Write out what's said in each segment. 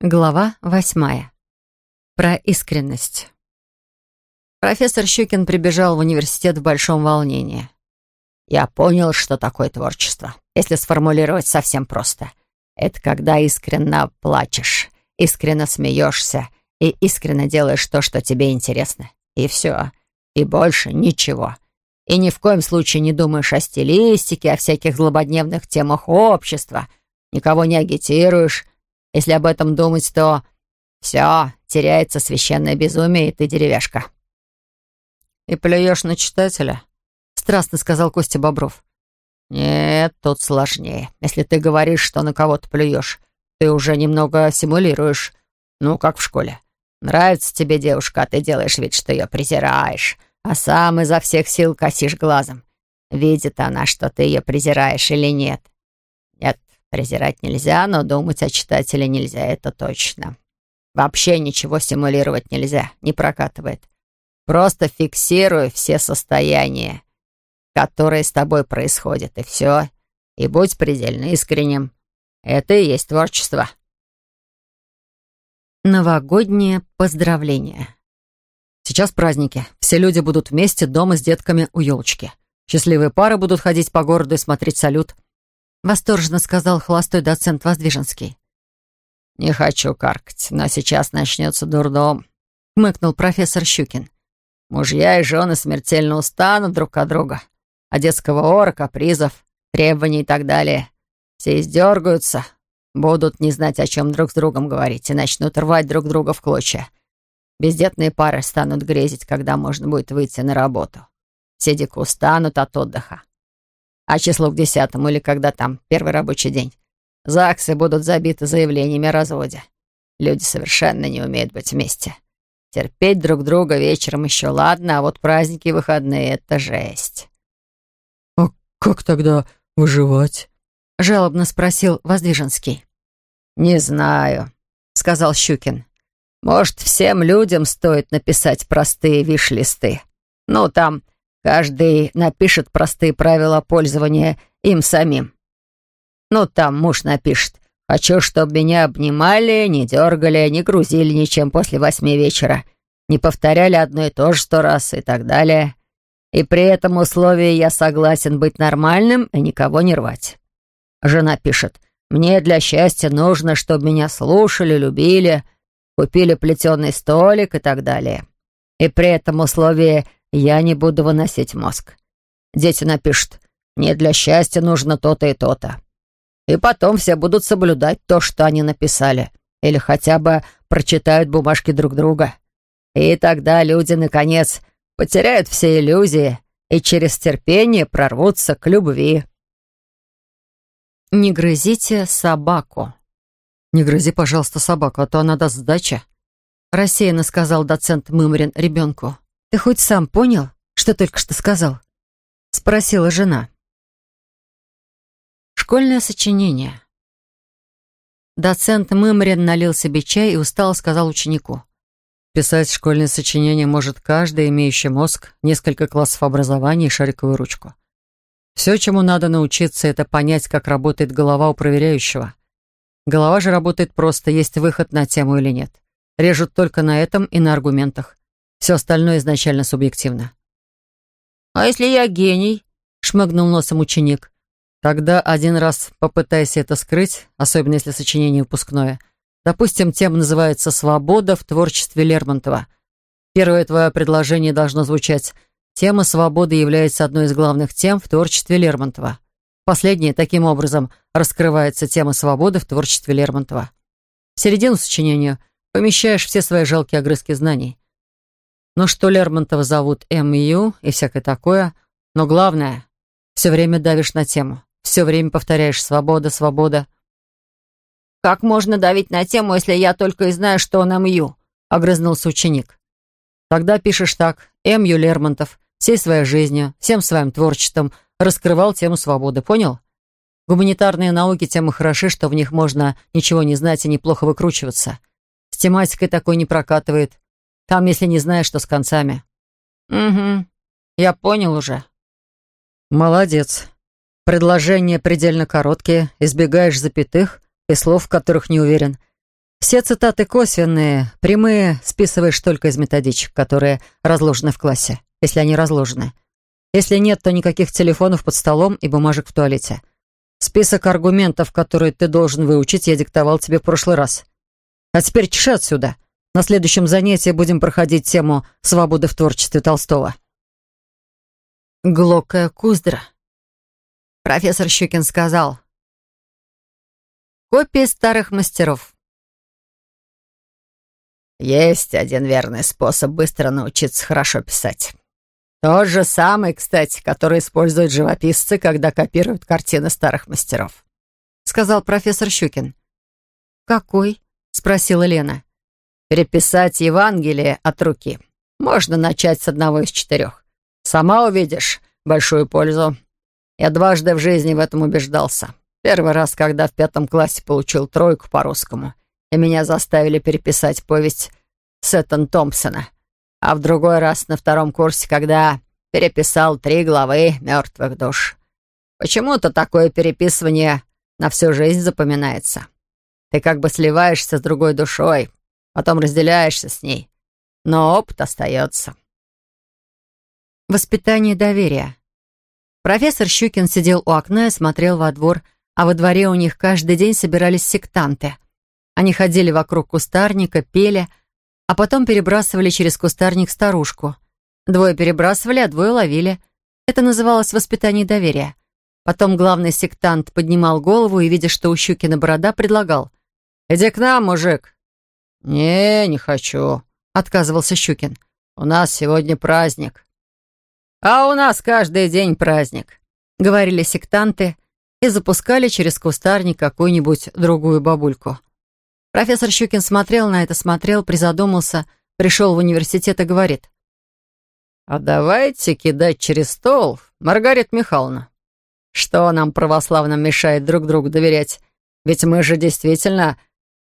Глава восьмая. Про искренность. Профессор Щукин прибежал в университет в большом волнении. «Я понял, что такое творчество. Если сформулировать совсем просто. Это когда искренне плачешь, искренне смеешься и искренне делаешь то, что тебе интересно. И все. И больше ничего. И ни в коем случае не думаешь о стилистике, о всяких злободневных темах общества. Никого не агитируешь. Если об этом думать, то все, теряется священное безумие, и ты деревяшка. «И плюешь на читателя?» — страстно сказал Костя Бобров. «Нет, тут сложнее. Если ты говоришь, что на кого-то плюешь, ты уже немного симулируешь. Ну, как в школе. Нравится тебе девушка, а ты делаешь вид, что ее презираешь, а сам изо всех сил косишь глазом. Видит она, что ты ее презираешь или нет. Нет, презирать нельзя, но думать о читателе нельзя, это точно. Вообще ничего симулировать нельзя, не прокатывает. Просто фиксируй все состояния, которые с тобой происходят, и все. И будь предельно искренним. Это и есть творчество. Новогоднее поздравление. Сейчас праздники. Все люди будут вместе дома с детками у елочки. Счастливые пары будут ходить по городу и смотреть салют. Восторженно сказал холостой доцент Воздвиженский. «Не хочу каркать, но сейчас начнется дурдом», — хмыкнул профессор Щукин. «Мужья и жены смертельно устанут друг от друга. От детского ора, капризов, требований и так далее. Все издергаются, будут не знать, о чем друг с другом говорить, и начнут рвать друг друга в клочья. Бездетные пары станут грезить, когда можно будет выйти на работу. Все дико устанут от отдыха. А число к десятому или когда там первый рабочий день. ЗАГСы будут забиты заявлениями о разводе. Люди совершенно не умеют быть вместе. Терпеть друг друга вечером еще ладно, а вот праздники и выходные — это жесть. «А как тогда выживать?» — жалобно спросил Воздвиженский. «Не знаю», — сказал Щукин. «Может, всем людям стоит написать простые виш-листы? Ну, там каждый напишет простые правила пользования им самим. Ну, там муж напишет Хочу, чтобы меня обнимали, не дергали, не грузили ничем после восьми вечера, не повторяли одно и то же сто раз и так далее. И при этом условии я согласен быть нормальным и никого не рвать. Жена пишет, мне для счастья нужно, чтобы меня слушали, любили, купили плетеный столик и так далее. И при этом условии я не буду выносить мозг. Дети напишут, мне для счастья нужно то-то и то-то. И потом все будут соблюдать то, что они написали. Или хотя бы прочитают бумажки друг друга. И тогда люди, наконец, потеряют все иллюзии и через терпение прорвутся к любви. «Не грызите собаку». «Не грызи, пожалуйста, собаку, а то она даст сдачи», — рассеянно сказал доцент Мымрин ребенку. «Ты хоть сам понял, что только что сказал?» — спросила жена. Школьное сочинение. Доцент Мымрин налил себе чай и устало сказал ученику. Писать школьное сочинение может каждый, имеющий мозг, несколько классов образования и шариковую ручку. Все, чему надо научиться, это понять, как работает голова у проверяющего. Голова же работает просто, есть выход на тему или нет. Режут только на этом и на аргументах. Все остальное изначально субъективно. «А если я гений?» — шмыгнул носом ученик. Тогда один раз попытайся это скрыть, особенно если сочинение выпускное. Допустим, тема называется «Свобода в творчестве Лермонтова». Первое твое предложение должно звучать «Тема свободы является одной из главных тем в творчестве Лермонтова». Последнее, таким образом, раскрывается тема свободы в творчестве Лермонтова. В середину сочинения помещаешь все свои жалкие огрызки знаний. Ну что Лермонтова зовут М.Ю. и всякое такое, но главное, все время давишь на тему. Все время повторяешь «свобода, свобода». «Как можно давить на тему, если я только и знаю, что он МЮ?» — огрызнулся ученик. Тогда пишешь так. М.Ю. Лермонтов всей своей жизнью, всем своим творчеством раскрывал тему свободы, понял? Гуманитарные науки тем и хороши, что в них можно ничего не знать и неплохо выкручиваться. С тематикой такой не прокатывает. Там, если не знаешь, что с концами. «Угу, я понял уже». «Молодец. Предложения предельно короткие, избегаешь запятых и слов, в которых не уверен. Все цитаты косвенные, прямые списываешь только из методичек, которые разложены в классе, если они разложены. Если нет, то никаких телефонов под столом и бумажек в туалете. Список аргументов, которые ты должен выучить, я диктовал тебе в прошлый раз. А теперь чеши отсюда. На следующем занятии будем проходить тему «Свободы в творчестве Толстого». Глокая Куздра. Профессор Щукин сказал. Копии старых мастеров. Есть один верный способ быстро научиться хорошо писать. Тот же самый, кстати, который используют живописцы, когда копируют картины старых мастеров», — сказал профессор Щукин. «Какой?» — спросила Лена. «Переписать Евангелие от руки. Можно начать с одного из четырех. Сама увидишь большую пользу. Я дважды в жизни в этом убеждался. Первый раз, когда в пятом классе получил тройку по русскому, и меня заставили переписать повесть Сеттон Томпсона а в другой раз на втором курсе, когда переписал три главы «Мертвых душ». Почему-то такое переписывание на всю жизнь запоминается. Ты как бы сливаешься с другой душой, потом разделяешься с ней, но опыт остается. Воспитание доверия. Профессор Щукин сидел у окна и смотрел во двор, а во дворе у них каждый день собирались сектанты. Они ходили вокруг кустарника, пели, а потом перебрасывали через кустарник старушку. Двое перебрасывали, а двое ловили. Это называлось воспитание доверия. Потом главный сектант поднимал голову и, видя, что у Щукина борода, предлагал. «Иди к нам, мужик». «Не, не хочу», — отказывался Щукин. «У нас сегодня праздник». «А у нас каждый день праздник», — говорили сектанты и запускали через кустарник какую-нибудь другую бабульку. Профессор Щукин смотрел на это, смотрел, призадумался, пришел в университет и говорит. «А давайте кидать через стол, Маргарита Михайловна. Что нам, православным, мешает друг другу доверять? Ведь мы же действительно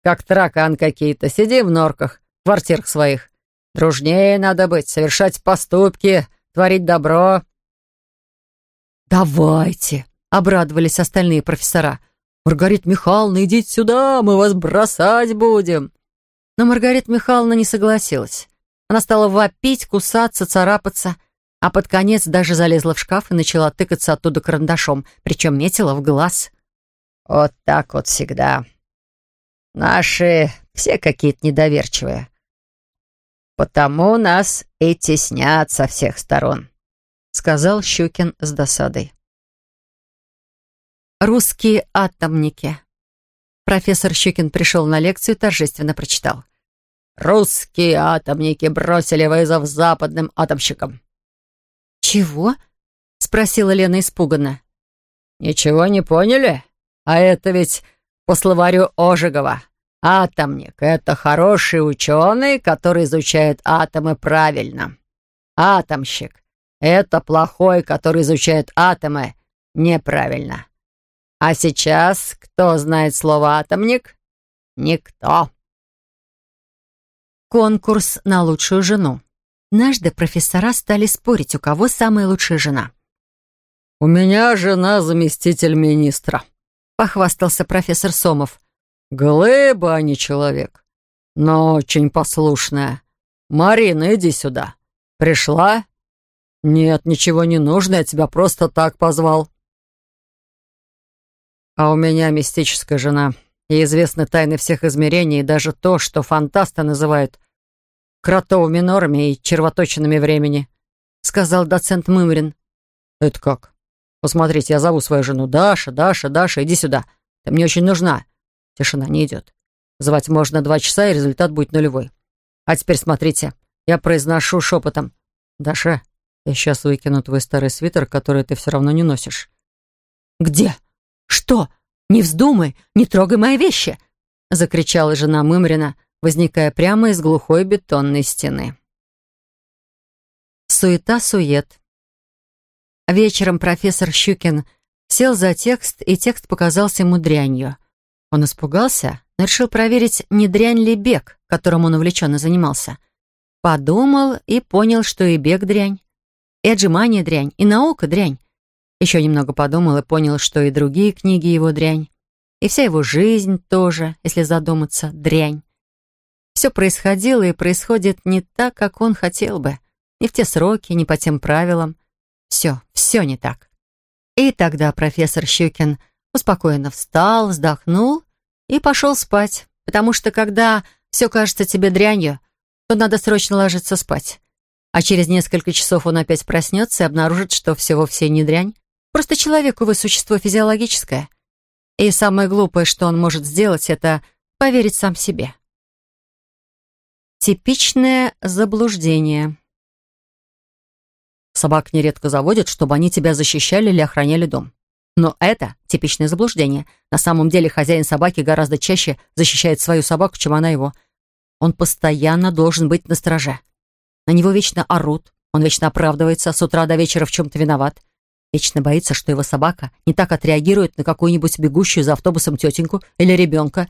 как таракан какие-то, сидим в норках, в квартирах своих. Дружнее надо быть, совершать поступки, творить добро». «Давайте!» — обрадовались остальные профессора. «Маргарита Михайловна, идите сюда, мы вас бросать будем!» Но Маргарита Михайловна не согласилась. Она стала вопить, кусаться, царапаться, а под конец даже залезла в шкаф и начала тыкаться оттуда карандашом, причем метила в глаз. «Вот так вот всегда. Наши все какие-то недоверчивые. Потому нас и теснят со всех сторон», — сказал Щукин с досадой. «Русские атомники». Профессор Щукин пришел на лекцию и торжественно прочитал. «Русские атомники бросили вызов западным атомщикам». «Чего?» — спросила Лена испуганно. «Ничего не поняли? А это ведь по словарю Ожегова. Атомник — это хороший ученый, который изучает атомы правильно. Атомщик — это плохой, который изучает атомы неправильно. А сейчас кто знает слово «атомник»? Никто. Конкурс на лучшую жену. Однажды профессора стали спорить, у кого самая лучшая жена. «У меня жена заместитель министра», — похвастался профессор Сомов. «Глыба, а не человек, но очень послушная. Марина, иди сюда. Пришла?» «Нет, ничего не нужно, я тебя просто так позвал». А у меня мистическая жена. И известны тайны всех измерений, и даже то, что фантасты называют кротовыми нормами и червоточинами времени», — сказал доцент Мымрин. «Это как? Посмотрите, я зову свою жену. Даша, Даша, Даша, иди сюда. Ты мне очень нужна». Тишина не идет. Звать можно два часа, и результат будет нулевой. А теперь смотрите, я произношу шепотом. «Даша, я сейчас выкину твой старый свитер, который ты все равно не носишь». «Где?» «Что? Не вздумай, не трогай мои вещи!» — закричала жена Мымрина, возникая прямо из глухой бетонной стены. Суета-сует. Вечером профессор Щукин сел за текст, и текст показался ему дрянью. Он испугался, но решил проверить, не дрянь ли бег, которым он увлеченно занимался. Подумал и понял, что и бег дрянь, и отжимание дрянь, и наука дрянь. Еще немного подумал и понял, что и другие книги его дрянь. И вся его жизнь тоже, если задуматься, дрянь. Все происходило и происходит не так, как он хотел бы. Не в те сроки, не по тем правилам. Все, все не так. И тогда профессор Щукин успокоенно встал, вздохнул и пошел спать, потому что когда все кажется тебе дрянью, то надо срочно ложиться спать. А через несколько часов он опять проснется и обнаружит, что все вовсе не дрянь. Просто человек, увы, существо физиологическое. И самое глупое, что он может сделать, это поверить сам себе. Типичное заблуждение. Собак нередко заводят, чтобы они тебя защищали или охраняли дом. Но это типичное заблуждение. На самом деле хозяин собаки гораздо чаще защищает свою собаку, чем она его. Он постоянно должен быть на страже. На него вечно орут, он вечно оправдывается, с утра до вечера в чем-то виноват. Вечно боится, что его собака не так отреагирует на какую-нибудь бегущую за автобусом тетеньку или ребенка,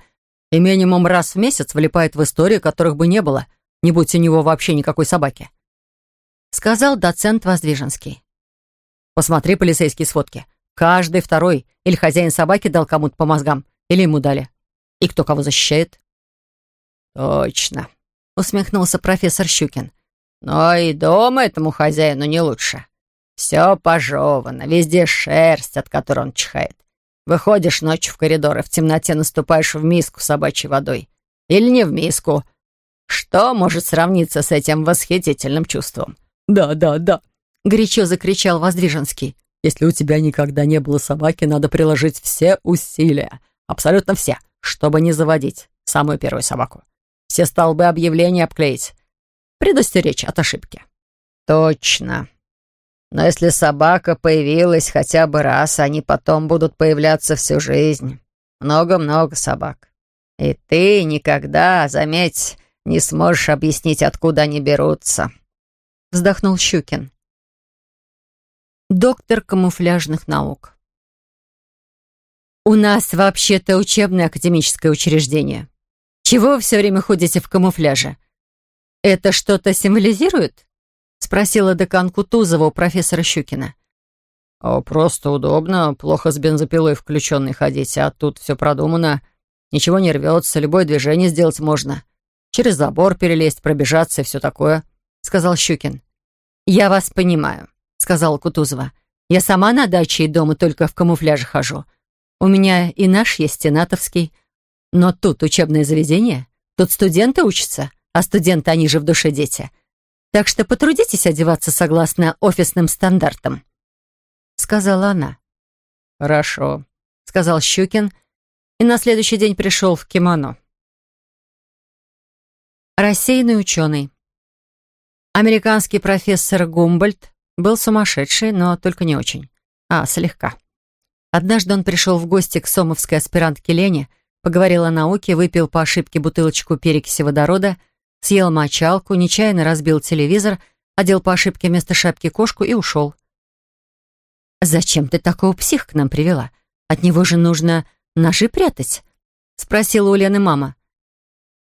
и минимум раз в месяц влипает в истории, которых бы не было, не будь у него вообще никакой собаки. Сказал доцент Воздвиженский. Посмотри полицейские сводки. Каждый второй или хозяин собаки дал кому-то по мозгам, или ему дали. И кто кого защищает? Точно, усмехнулся профессор Щукин. Но и дома этому хозяину не лучше. Все пожевано, везде шерсть, от которой он чихает. Выходишь ночью в коридор и в темноте наступаешь в миску собачьей водой. Или не в миску. Что может сравниться с этим восхитительным чувством? «Да, да, да», — горячо закричал Воздвиженский. «Если у тебя никогда не было собаки, надо приложить все усилия, абсолютно все, чтобы не заводить самую первую собаку. Все столбы объявлений обклеить, предостеречь от ошибки». «Точно», но если собака появилась хотя бы раз, они потом будут появляться всю жизнь. Много-много собак. И ты никогда, заметь, не сможешь объяснить, откуда они берутся. Вздохнул Щукин. Доктор камуфляжных наук. У нас вообще-то учебное академическое учреждение. Чего вы все время ходите в камуфляже? Это что-то символизирует? — спросила декан Кутузова у профессора Щукина. «О, просто удобно, плохо с бензопилой включенной ходить, а тут все продумано. Ничего не рвется, любое движение сделать можно. Через забор перелезть, пробежаться и все такое», — сказал Щукин. «Я вас понимаю», — сказала Кутузова. «Я сама на даче и дома только в камуфляже хожу. У меня и наш есть, и натовский. Но тут учебное заведение, тут студенты учатся, а студенты, они же в душе дети. Так что потрудитесь одеваться согласно офисным стандартам», — сказала она. «Хорошо», — сказал Щукин, и на следующий день пришел в кимоно. Рассеянный ученый. Американский профессор Гумбольд был сумасшедший, но только не очень. А, слегка. Однажды он пришел в гости к сомовской аспирантке Лене, поговорил о науке, выпил по ошибке бутылочку перекиси водорода — съел мочалку, нечаянно разбил телевизор, одел по ошибке вместо шапки кошку и ушел. «Зачем ты такого псих к нам привела? От него же нужно ножи прятать?» — спросила у Лены мама.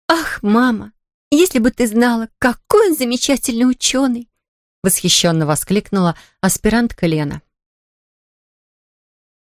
«Ах, мама, если бы ты знала, какой он замечательный ученый!» — восхищенно воскликнула аспирантка Лена.